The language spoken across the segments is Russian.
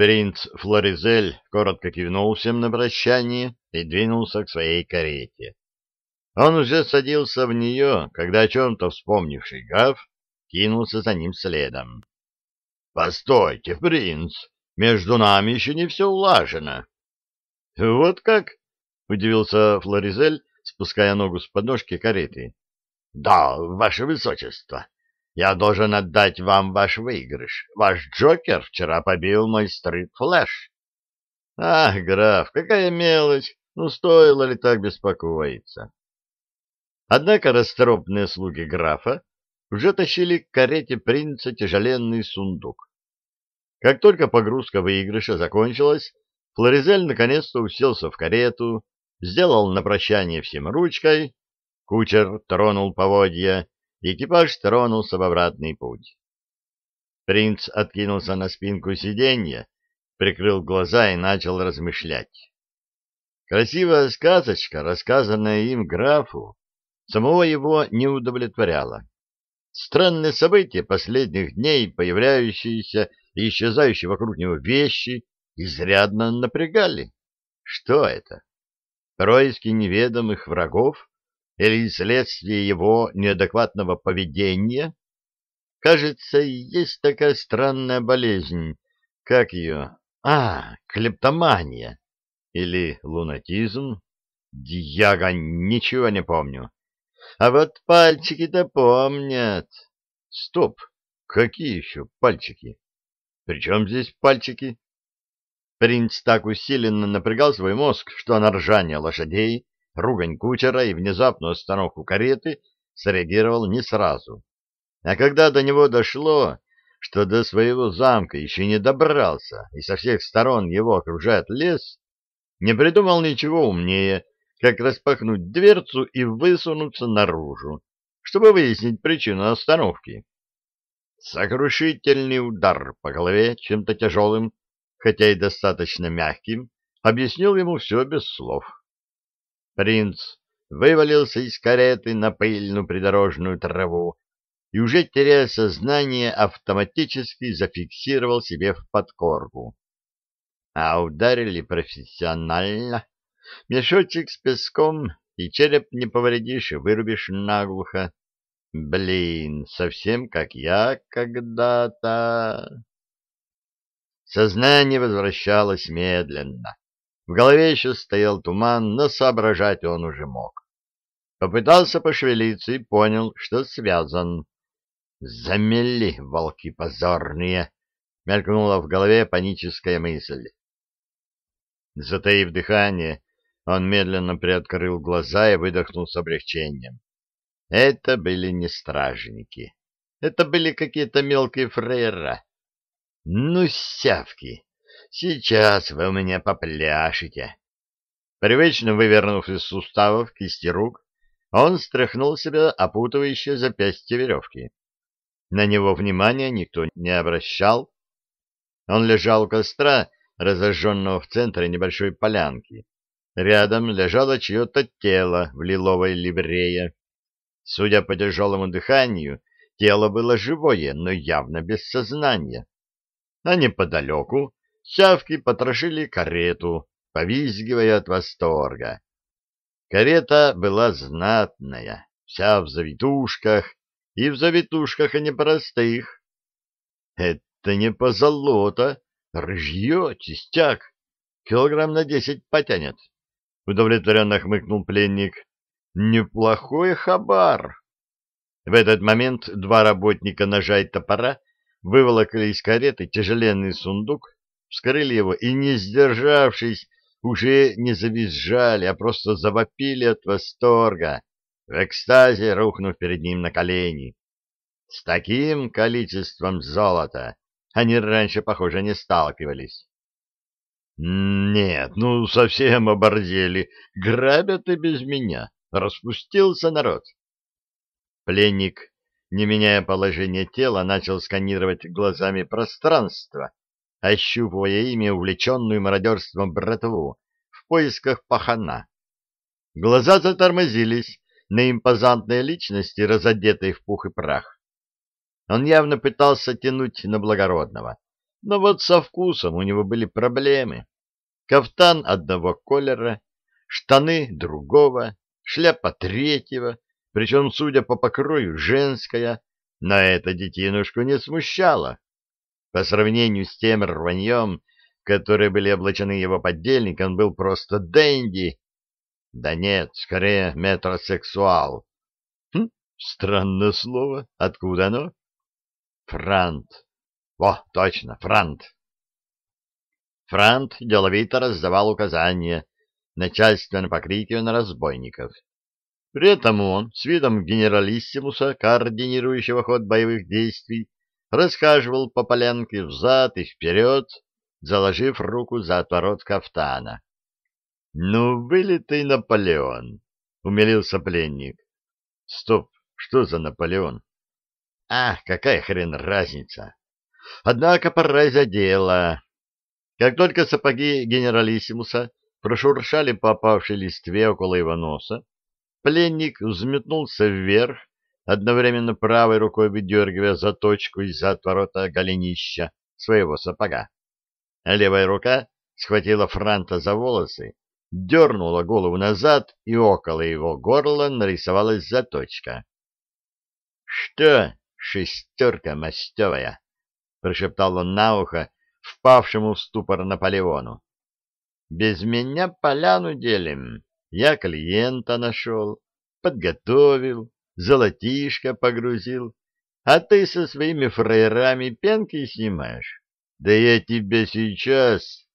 Принц Флоризель коротко кивнул всем на прощание и двинулся к своей карете. Он уже садился в нее, когда о чем-то вспомнивший граф кинулся за ним следом. — Постойте, принц, между нами еще не все улажено. — Вот как? — удивился Флоризель, спуская ногу с подножки кареты. — Да, ваше высочество, я должен отдать вам ваш выигрыш. Ваш Джокер вчера побил мой стрит-флэш. Ах, граф, какая мелочь! Ну, стоило ли так беспокоиться? Однако расторопные слуги графа уже тащили к карете принца тяжеленный сундук. Как только погрузка выигрыша закончилась, Флоризель наконец-то уселся в карету, сделал на прощание всем ручкой, кучер тронул поводья, Экипаж тронулся в обратный путь. Принц откинулся на спинку сиденья, прикрыл глаза и начал размышлять. Красивая сказочка, рассказанная им графу, самого его не удовлетворяла. Странные события последних дней, появляющиеся и исчезающие вокруг него вещи, изрядно напрягали. Что это? Происки неведомых врагов? Или следствие его неадекватного поведения? Кажется, есть такая странная болезнь. Как ее? А, клептомания. Или лунатизм. Дьяга, ничего не помню. А вот пальчики-то помнят. Стоп, какие еще пальчики? Причем здесь пальчики? Принц так усиленно напрягал свой мозг, что на ржание лошадей ругань кучера и внезапную остановку кареты среагировал не сразу. А когда до него дошло, что до своего замка еще не добрался, и со всех сторон его окружает лес, не придумал ничего умнее, как распахнуть дверцу и высунуться наружу, чтобы выяснить причину остановки. Сокрушительный удар по голове чем-то тяжелым, хотя и достаточно мягким, объяснил ему все без слов. Принц вывалился из кареты на пыльную придорожную траву и, уже теряя сознание, автоматически зафиксировал себе в подкорку. А ударили профессионально. Мешочек с песком, и череп не повредишь, и вырубишь наглухо. Блин, совсем как я когда-то. Сознание возвращалось медленно. В голове еще стоял туман, но соображать он уже мог. Попытался пошевелиться и понял, что связан. «Замели, волки позорные!» — мелькнула в голове паническая мысль. Затаив дыхание, он медленно приоткрыл глаза и выдохнул с облегчением. Это были не стражники. Это были какие-то мелкие фрейра. Ну, сявки! Сейчас вы у меня попляшете. Привычно вывернув из суставов кисти рук, он стряхнул себя опутывающие запястья веревки. На него внимания никто не обращал. Он лежал у костра, разожженного в центре небольшой полянки. Рядом лежало чье-то тело в лиловой ливрее. Судя по тяжелому дыханию, тело было живое, но явно без сознания. А неподалеку Сявки потрошили карету, повизгивая от восторга. Карета была знатная, вся в завитушках, и в завитушках, а не простых. Это не позолота, рыжье, чистяк, килограмм на десять потянет. Удовлетворенно хмыкнул пленник. Неплохой хабар. В этот момент два работника ножа и топора выволокли из кареты тяжеленный сундук, вскрыли его и, не сдержавшись, уже не завизжали, а просто завопили от восторга, в экстазе рухнув перед ним на колени. С таким количеством золота они раньше, похоже, не сталкивались. «Нет, ну совсем оборзели, грабят и без меня, распустился народ». Пленник, не меняя положение тела, начал сканировать глазами пространство, ощупывая ими увлеченную мародерством братву в поисках пахана. Глаза затормозились на импозантной личности, разодетой в пух и прах. Он явно пытался тянуть на благородного, Но вот со вкусом у него были проблемы. Кафтан одного колера, штаны другого, шляпа третьего, причем, судя по покрою, женская, но это детинушку не смущало. По сравнению с тем рваньем, в которое были облачены его поддельники, он был просто денди. Да нет, скорее метросексуал. Хм, странное слово. Откуда оно? Франт. О, точно, Франт. Франт деловито раздавал указания, начальственно покрикивая на разбойников. При этом он, с видом генералиссимуса, координирующего ход боевых действий, расхаживал по полянке взад и вперед, заложив руку за отворот кафтана. — Ну, вылитый Наполеон! — умилился пленник. — Стоп, что за Наполеон? — А, какая хрен разница! Однако пора за дело. Как только сапоги генералиссимуса прошуршали по опавшей листве около его носа, пленник взметнулся вверх, одновременно правой рукой выдергивая заточку из-за отворота голенища своего сапога. А левая рука схватила Франта за волосы, дернула голову назад, и около его горла нарисовалась заточка. — Что, шестерка мастевая? — прошептал он на ухо впавшему в ступор Наполеону. — Без меня поляну делим. Я клиента нашел, подготовил, золотишко погрузил, а ты со своими фраерами пенки снимаешь. Да я тебе сейчас...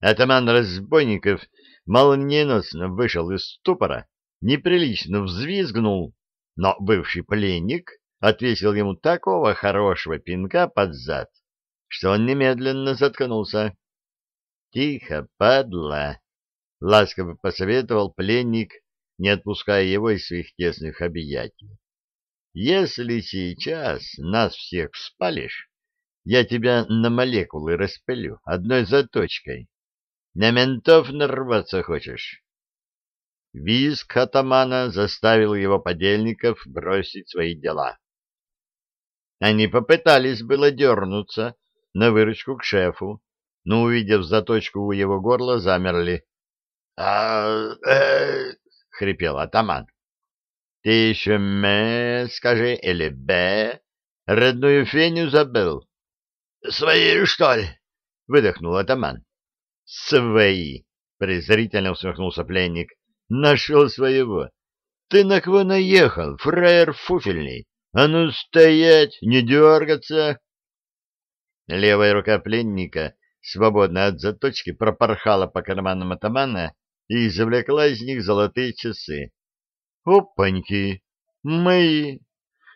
Атаман разбойников молниеносно вышел из ступора, неприлично взвизгнул, но бывший пленник отвесил ему такого хорошего пинка под зад, что он немедленно заткнулся. — Тихо, падла! — ласково посоветовал пленник, не отпуская его из своих тесных объятий. — Если сейчас нас всех спалишь, я тебя на молекулы распылю одной заточкой. На ментов нарваться хочешь? Визг атамана заставил его подельников бросить свои дела. Они попытались было дернуться на выручку к шефу, но, увидев заточку у его горла, замерли. «А, э, — хрипел атаман. — Ты еще «мэ» скажи или «бэ»? Родную феню забыл? — Свои, что ли? — выдохнул атаман. — Свои! — презрительно усмехнулся пленник. — Нашел своего. Ты на кого наехал, фраер фуфельный? А ну стоять, не дергаться! Левая рука пленника, свободная от заточки, пропорхала по карманам атамана и извлекла из них золотые часы. Опаньки! Мои!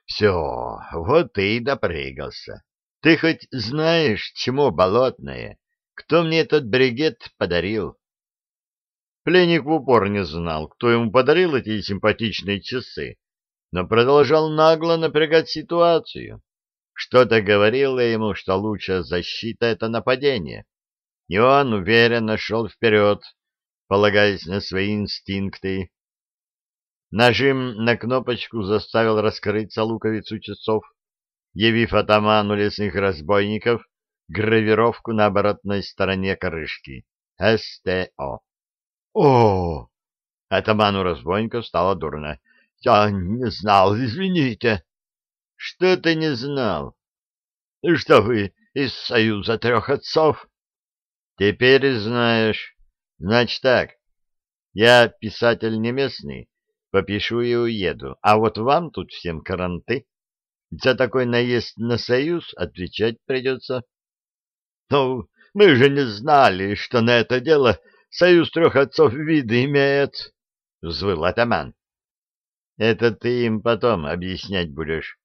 Все, вот ты и допрыгался. Ты хоть знаешь, чему болотное? Кто мне этот бригет подарил? Пленник в упор не знал, кто ему подарил эти симпатичные часы, но продолжал нагло напрягать ситуацию. Что-то говорило ему, что лучшая защита — это нападение, и он уверенно шел вперед, полагаясь на свои инстинкты. Нажим на кнопочку заставил раскрыться луковицу часов, явив атаману лесных разбойников гравировку на оборотной стороне крышки. СТО. О! Атаману разбойников стало дурно. Я не знал, извините. Что ты не знал? Что вы из Союза трех отцов? Теперь знаешь. Значит так, я писатель не местный, попишу и уеду, а вот вам тут всем каранты. За такой наезд на Союз отвечать придется. Ну, мы же не знали, что на это дело Союз трех отцов виды имеет, — взвыл атаман. Это ты им потом объяснять будешь.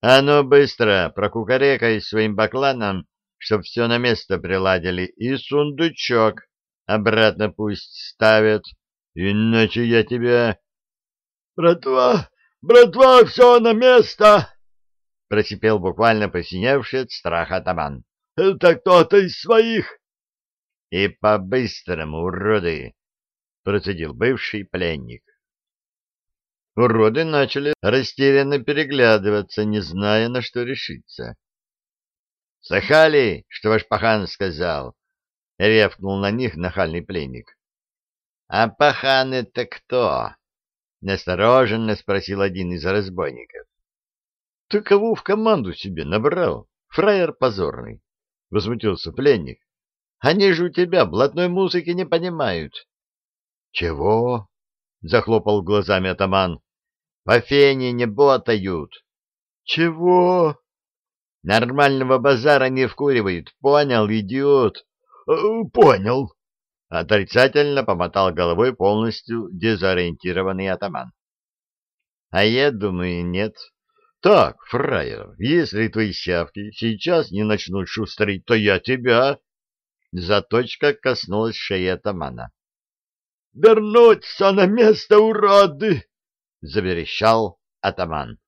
А ну быстро, прокукарекай своим бакланом, чтоб все на место приладили, и сундучок обратно пусть ставят, иначе я тебя... — Братва, братва, все на место! — просипел буквально посиневший от страха атаман. — Это кто-то из своих! — И по-быстрому, уроды! — процедил бывший пленник. Уроды начали растерянно переглядываться, не зная, на что решиться. Слыхали, что ваш пахан сказал? — ревкнул на них нахальный пленник. — А пахан это кто? — настороженно спросил один из разбойников. — Ты кого в команду себе набрал, фраер позорный? — возмутился пленник. — Они же у тебя блатной музыки не понимают. — Чего? — захлопал глазами атаман. — По фене не ботают. — Чего? Нормального базара не вкуривают. Понял, идиот? Э, — Понял. Отрицательно помотал головой полностью дезориентированный атаман. — А я думаю, нет. Так, фраер, если твои сявки сейчас не начнут шустрить, то я тебя... Заточка коснулась шеи атамана. — Вернуться на место уроды! — заверещал атаман.